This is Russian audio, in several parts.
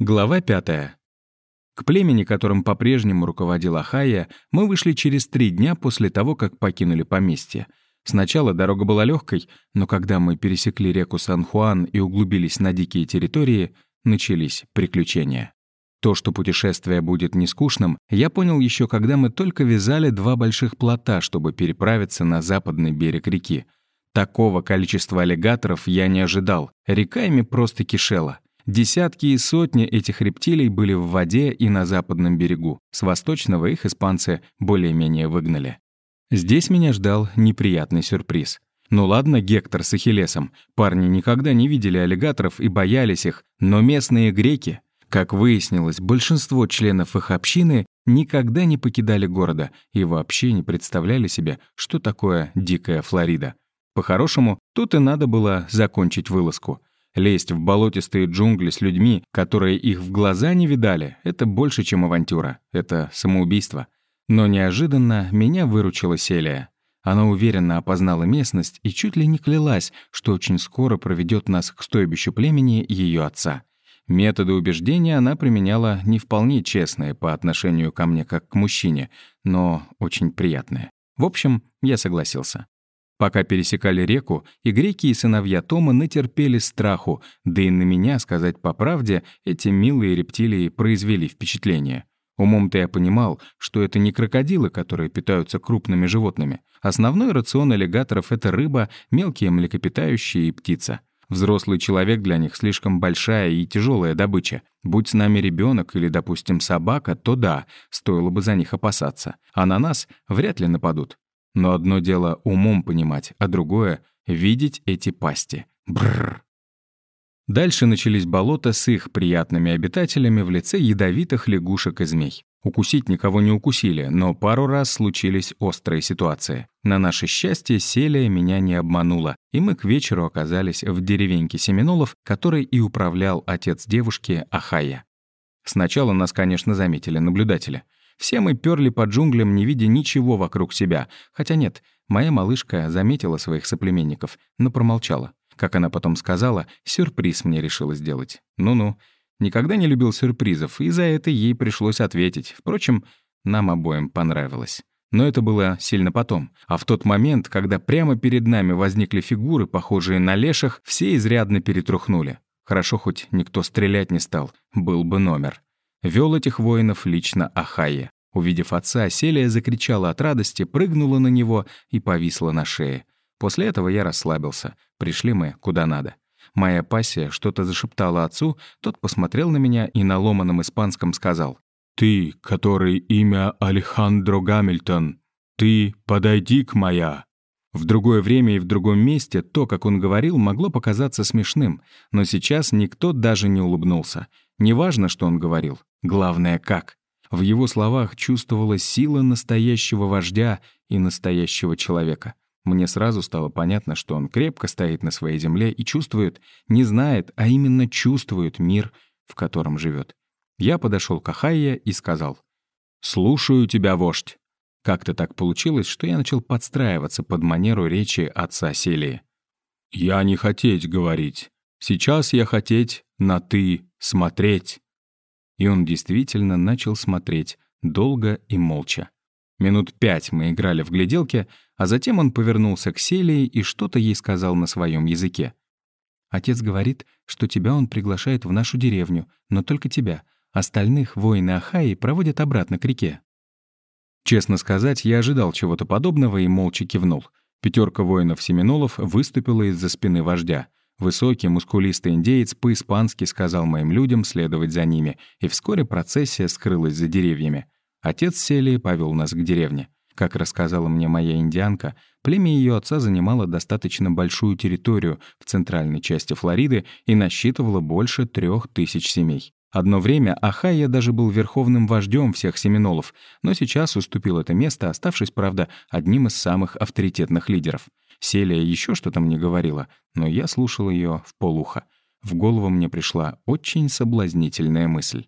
Глава пятая. К племени, которым по-прежнему руководила Ахайя, мы вышли через три дня после того, как покинули поместье. Сначала дорога была легкой, но когда мы пересекли реку Сан-Хуан и углубились на дикие территории, начались приключения. То, что путешествие будет нескучным, я понял еще, когда мы только вязали два больших плота, чтобы переправиться на западный берег реки. Такого количества аллигаторов я не ожидал. Река ими просто кишела. Десятки и сотни этих рептилий были в воде и на западном берегу. С восточного их испанцы более-менее выгнали. Здесь меня ждал неприятный сюрприз. Ну ладно, Гектор с Ахиллесом. Парни никогда не видели аллигаторов и боялись их, но местные греки, как выяснилось, большинство членов их общины никогда не покидали города и вообще не представляли себе, что такое дикая Флорида. По-хорошему, тут и надо было закончить вылазку — Лезть в болотистые джунгли с людьми, которые их в глаза не видали, это больше, чем авантюра. Это самоубийство. Но неожиданно меня выручила Селия. Она уверенно опознала местность и чуть ли не клялась, что очень скоро проведет нас к стойбищу племени ее отца. Методы убеждения она применяла не вполне честные по отношению ко мне как к мужчине, но очень приятные. В общем, я согласился. Пока пересекали реку, и греки и сыновья Тома натерпели страху, да и на меня, сказать по правде, эти милые рептилии произвели впечатление. Умом-то я понимал, что это не крокодилы, которые питаются крупными животными. Основной рацион аллигаторов — это рыба, мелкие млекопитающие и птица. Взрослый человек для них слишком большая и тяжелая добыча. Будь с нами ребенок или, допустим, собака, то да, стоило бы за них опасаться. А на нас вряд ли нападут. Но одно дело умом понимать, а другое — видеть эти пасти. Бррр. Дальше начались болота с их приятными обитателями в лице ядовитых лягушек и змей. Укусить никого не укусили, но пару раз случились острые ситуации. На наше счастье, Селия меня не обманула, и мы к вечеру оказались в деревеньке Семенолов, которой и управлял отец девушки Ахая. Сначала нас, конечно, заметили наблюдатели. Все мы перли по джунглям, не видя ничего вокруг себя. Хотя нет, моя малышка заметила своих соплеменников, но промолчала. Как она потом сказала, сюрприз мне решила сделать. Ну-ну. Никогда не любил сюрпризов, и за это ей пришлось ответить. Впрочем, нам обоим понравилось. Но это было сильно потом. А в тот момент, когда прямо перед нами возникли фигуры, похожие на леших, все изрядно перетрухнули. Хорошо, хоть никто стрелять не стал. Был бы номер. Вел этих воинов лично Ахайя. Увидев отца, Селия закричала от радости, прыгнула на него и повисла на шее. После этого я расслабился. Пришли мы куда надо. Моя пассия что-то зашептала отцу, тот посмотрел на меня и на ломаном испанском сказал. «Ты, который имя Алехандро Гамильтон, ты подойди к моя». В другое время и в другом месте то, как он говорил, могло показаться смешным, но сейчас никто даже не улыбнулся. Неважно, что он говорил, главное — как. В его словах чувствовалась сила настоящего вождя и настоящего человека. Мне сразу стало понятно, что он крепко стоит на своей земле и чувствует, не знает, а именно чувствует мир, в котором живет. Я подошел к Ахайе и сказал, «Слушаю тебя, вождь». Как-то так получилось, что я начал подстраиваться под манеру речи отца Селии. «Я не хотеть говорить. Сейчас я хотеть на «ты» смотреть». И он действительно начал смотреть, долго и молча. Минут пять мы играли в гляделки, а затем он повернулся к Селии и что-то ей сказал на своем языке. «Отец говорит, что тебя он приглашает в нашу деревню, но только тебя. Остальных воины Ахаи проводят обратно к реке». Честно сказать, я ожидал чего-то подобного и молча кивнул. Пятерка воинов-семинолов выступила из-за спины вождя. Высокий, мускулистый индеец по-испански сказал моим людям следовать за ними, и вскоре процессия скрылась за деревьями. Отец Селии повел нас к деревне. Как рассказала мне моя индианка, племя ее отца занимало достаточно большую территорию в центральной части Флориды и насчитывало больше трех тысяч семей. Одно время Ахайя даже был верховным вождем всех семинолов, но сейчас уступил это место, оставшись, правда, одним из самых авторитетных лидеров. Селия еще что-то мне говорила, но я слушал ее в полуха. В голову мне пришла очень соблазнительная мысль.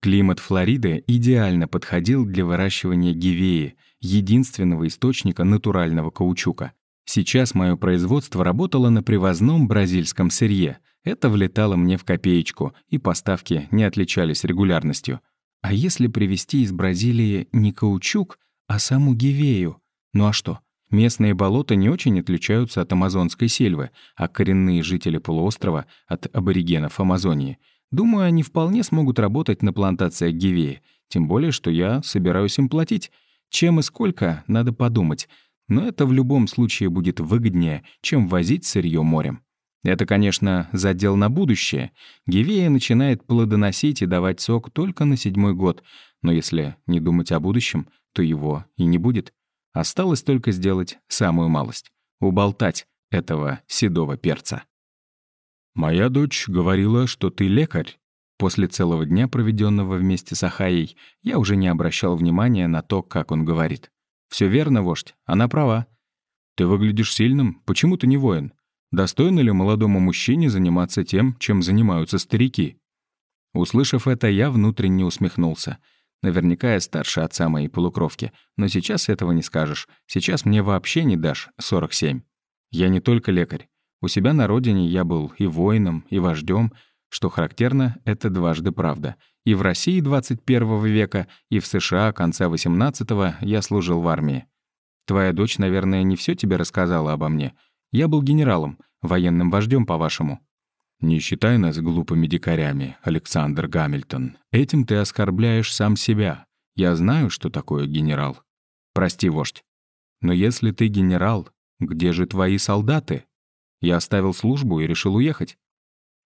Климат Флориды идеально подходил для выращивания гивеи, единственного источника натурального каучука. Сейчас мое производство работало на привозном бразильском сырье. Это влетало мне в копеечку, и поставки не отличались регулярностью. А если привезти из Бразилии не каучук, а саму гивею? Ну а что? Местные болота не очень отличаются от амазонской сельвы, а коренные жители полуострова — от аборигенов Амазонии. Думаю, они вполне смогут работать на плантациях гивеи, тем более, что я собираюсь им платить. Чем и сколько, надо подумать. Но это в любом случае будет выгоднее, чем возить сырье морем. Это, конечно, задел на будущее. Гивея начинает плодоносить и давать сок только на седьмой год, но если не думать о будущем, то его и не будет. Осталось только сделать самую малость — уболтать этого седого перца. «Моя дочь говорила, что ты лекарь». После целого дня, проведенного вместе с Ахаей, я уже не обращал внимания на то, как он говорит. Все верно, вождь, она права. Ты выглядишь сильным, почему ты не воин? Достойно ли молодому мужчине заниматься тем, чем занимаются старики?» Услышав это, я внутренне усмехнулся — Наверняка я старше отца моей полукровки, но сейчас этого не скажешь. Сейчас мне вообще не дашь 47. Я не только лекарь. У себя на родине я был и воином, и вождем. Что характерно, это дважды правда. И в России 21 века, и в США конца 18-го я служил в армии. Твоя дочь, наверное, не все тебе рассказала обо мне. Я был генералом, военным вождем, по-вашему. «Не считай нас глупыми дикарями, Александр Гамильтон. Этим ты оскорбляешь сам себя. Я знаю, что такое генерал. Прости, вождь. Но если ты генерал, где же твои солдаты? Я оставил службу и решил уехать.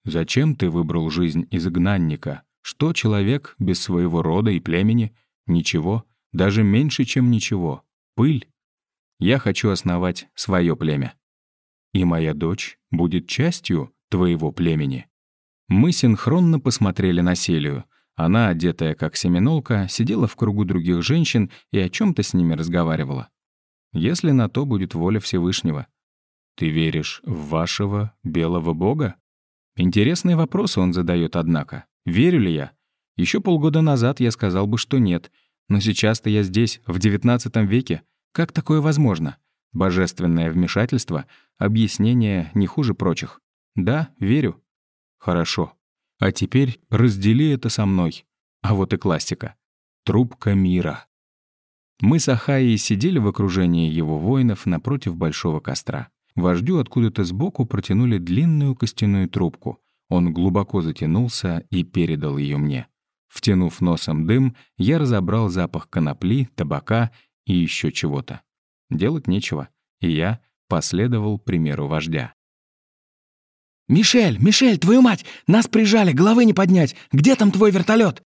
Зачем ты выбрал жизнь изгнанника? Что человек без своего рода и племени? Ничего, даже меньше, чем ничего. Пыль. Я хочу основать свое племя. И моя дочь будет частью твоего племени». Мы синхронно посмотрели на Селию. Она, одетая как семинолка, сидела в кругу других женщин и о чем то с ними разговаривала. Если на то будет воля Всевышнего. «Ты веришь в вашего белого бога?» Интересные вопросы он задает, однако. Верю ли я? Еще полгода назад я сказал бы, что нет. Но сейчас-то я здесь, в XIX веке. Как такое возможно? Божественное вмешательство, объяснение не хуже прочих. Да, верю. Хорошо. А теперь раздели это со мной. А вот и классика. Трубка мира. Мы с Ахаей сидели в окружении его воинов напротив большого костра. Вождю откуда-то сбоку протянули длинную костяную трубку. Он глубоко затянулся и передал ее мне. Втянув носом дым, я разобрал запах конопли, табака и еще чего-то. Делать нечего, и я последовал примеру вождя. «Мишель, Мишель, твою мать! Нас прижали, головы не поднять! Где там твой вертолет?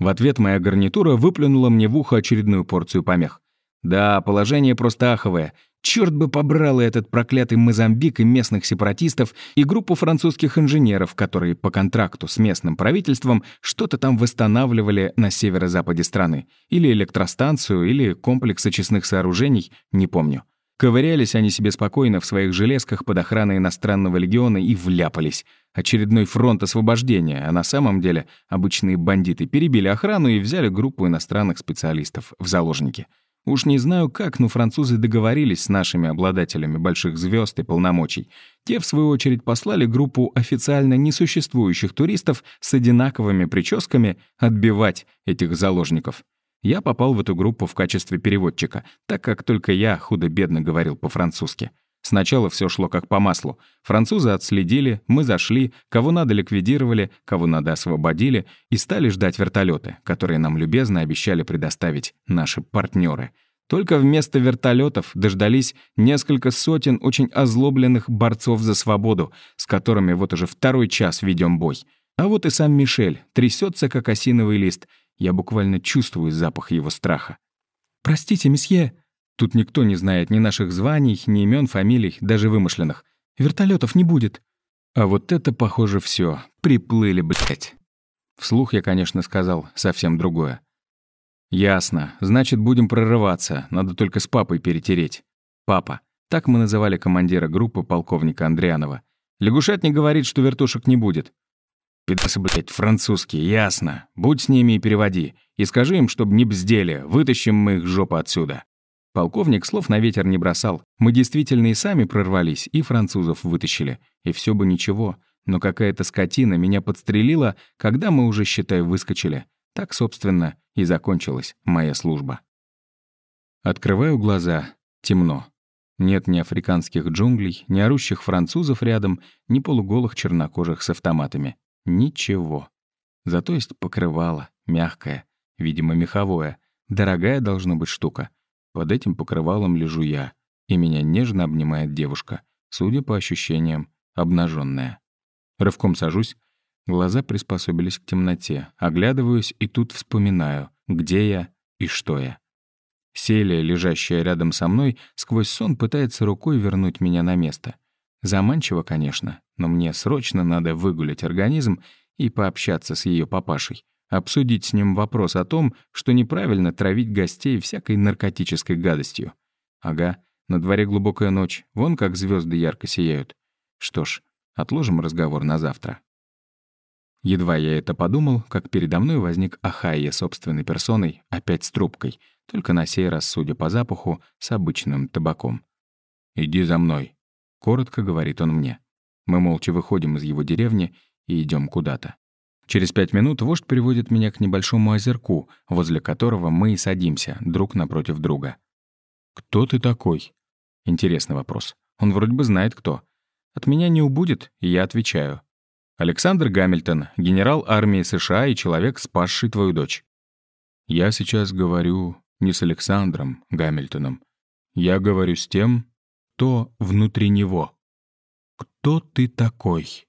В ответ моя гарнитура выплюнула мне в ухо очередную порцию помех. Да, положение просто аховое. Черт бы побрал и этот проклятый Мозамбик и местных сепаратистов, и группу французских инженеров, которые по контракту с местным правительством что-то там восстанавливали на северо-западе страны. Или электростанцию, или комплекс очистных сооружений, не помню. Ковырялись они себе спокойно в своих железках под охраной иностранного легиона и вляпались. Очередной фронт освобождения, а на самом деле обычные бандиты перебили охрану и взяли группу иностранных специалистов в заложники. Уж не знаю как, но французы договорились с нашими обладателями больших звезд и полномочий. Те, в свою очередь, послали группу официально несуществующих туристов с одинаковыми прическами отбивать этих заложников. Я попал в эту группу в качестве переводчика, так как только я худо-бедно говорил по-французски. Сначала все шло как по маслу. Французы отследили, мы зашли, кого надо ликвидировали, кого надо освободили и стали ждать вертолеты, которые нам любезно обещали предоставить наши партнеры. Только вместо вертолетов дождались несколько сотен очень озлобленных борцов за свободу, с которыми вот уже второй час ведем бой. А вот и сам Мишель трясется как осиновый лист — я буквально чувствую запах его страха. «Простите, месье!» Тут никто не знает ни наших званий, ни имен, фамилий, даже вымышленных. Вертолетов не будет. А вот это, похоже, все. Приплыли, блядь. Вслух я, конечно, сказал совсем другое. «Ясно. Значит, будем прорываться. Надо только с папой перетереть. Папа. Так мы называли командира группы полковника Андрианова. Лягушатник говорит, что вертушек не будет. Пидасы, блядь, французские, ясно. Будь с ними и переводи. И скажи им, чтобы не бздели, вытащим мы их жопу отсюда. Полковник слов на ветер не бросал. Мы действительно и сами прорвались, и французов вытащили. И все бы ничего. Но какая-то скотина меня подстрелила, когда мы уже, считай, выскочили. Так, собственно, и закончилась моя служба. Открываю глаза. Темно. Нет ни африканских джунглей, ни орущих французов рядом, ни полуголых чернокожих с автоматами. Ничего. Зато есть покрывало, мягкое, видимо, меховое. Дорогая должна быть штука. Под этим покрывалом лежу я, и меня нежно обнимает девушка, судя по ощущениям, обнаженная. Рывком сажусь, глаза приспособились к темноте, оглядываюсь и тут вспоминаю, где я и что я. Селия, лежащая рядом со мной, сквозь сон пытается рукой вернуть меня на место. Заманчиво, конечно, но мне срочно надо выгулять организм и пообщаться с ее папашей, обсудить с ним вопрос о том, что неправильно травить гостей всякой наркотической гадостью. Ага, на дворе глубокая ночь, вон как звезды ярко сияют. Что ж, отложим разговор на завтра. Едва я это подумал, как передо мной возник Ахайя собственной персоной, опять с трубкой, только на сей раз, судя по запаху, с обычным табаком. «Иди за мной», — коротко говорит он мне. Мы молча выходим из его деревни и идем куда-то. Через пять минут вождь приводит меня к небольшому озерку, возле которого мы и садимся, друг напротив друга. «Кто ты такой?» Интересный вопрос. Он вроде бы знает, кто. От меня не убудет, я отвечаю. Александр Гамильтон, генерал армии США и человек, спасший твою дочь. Я сейчас говорю не с Александром Гамильтоном. Я говорю с тем, кто внутри него. Кто ты такой?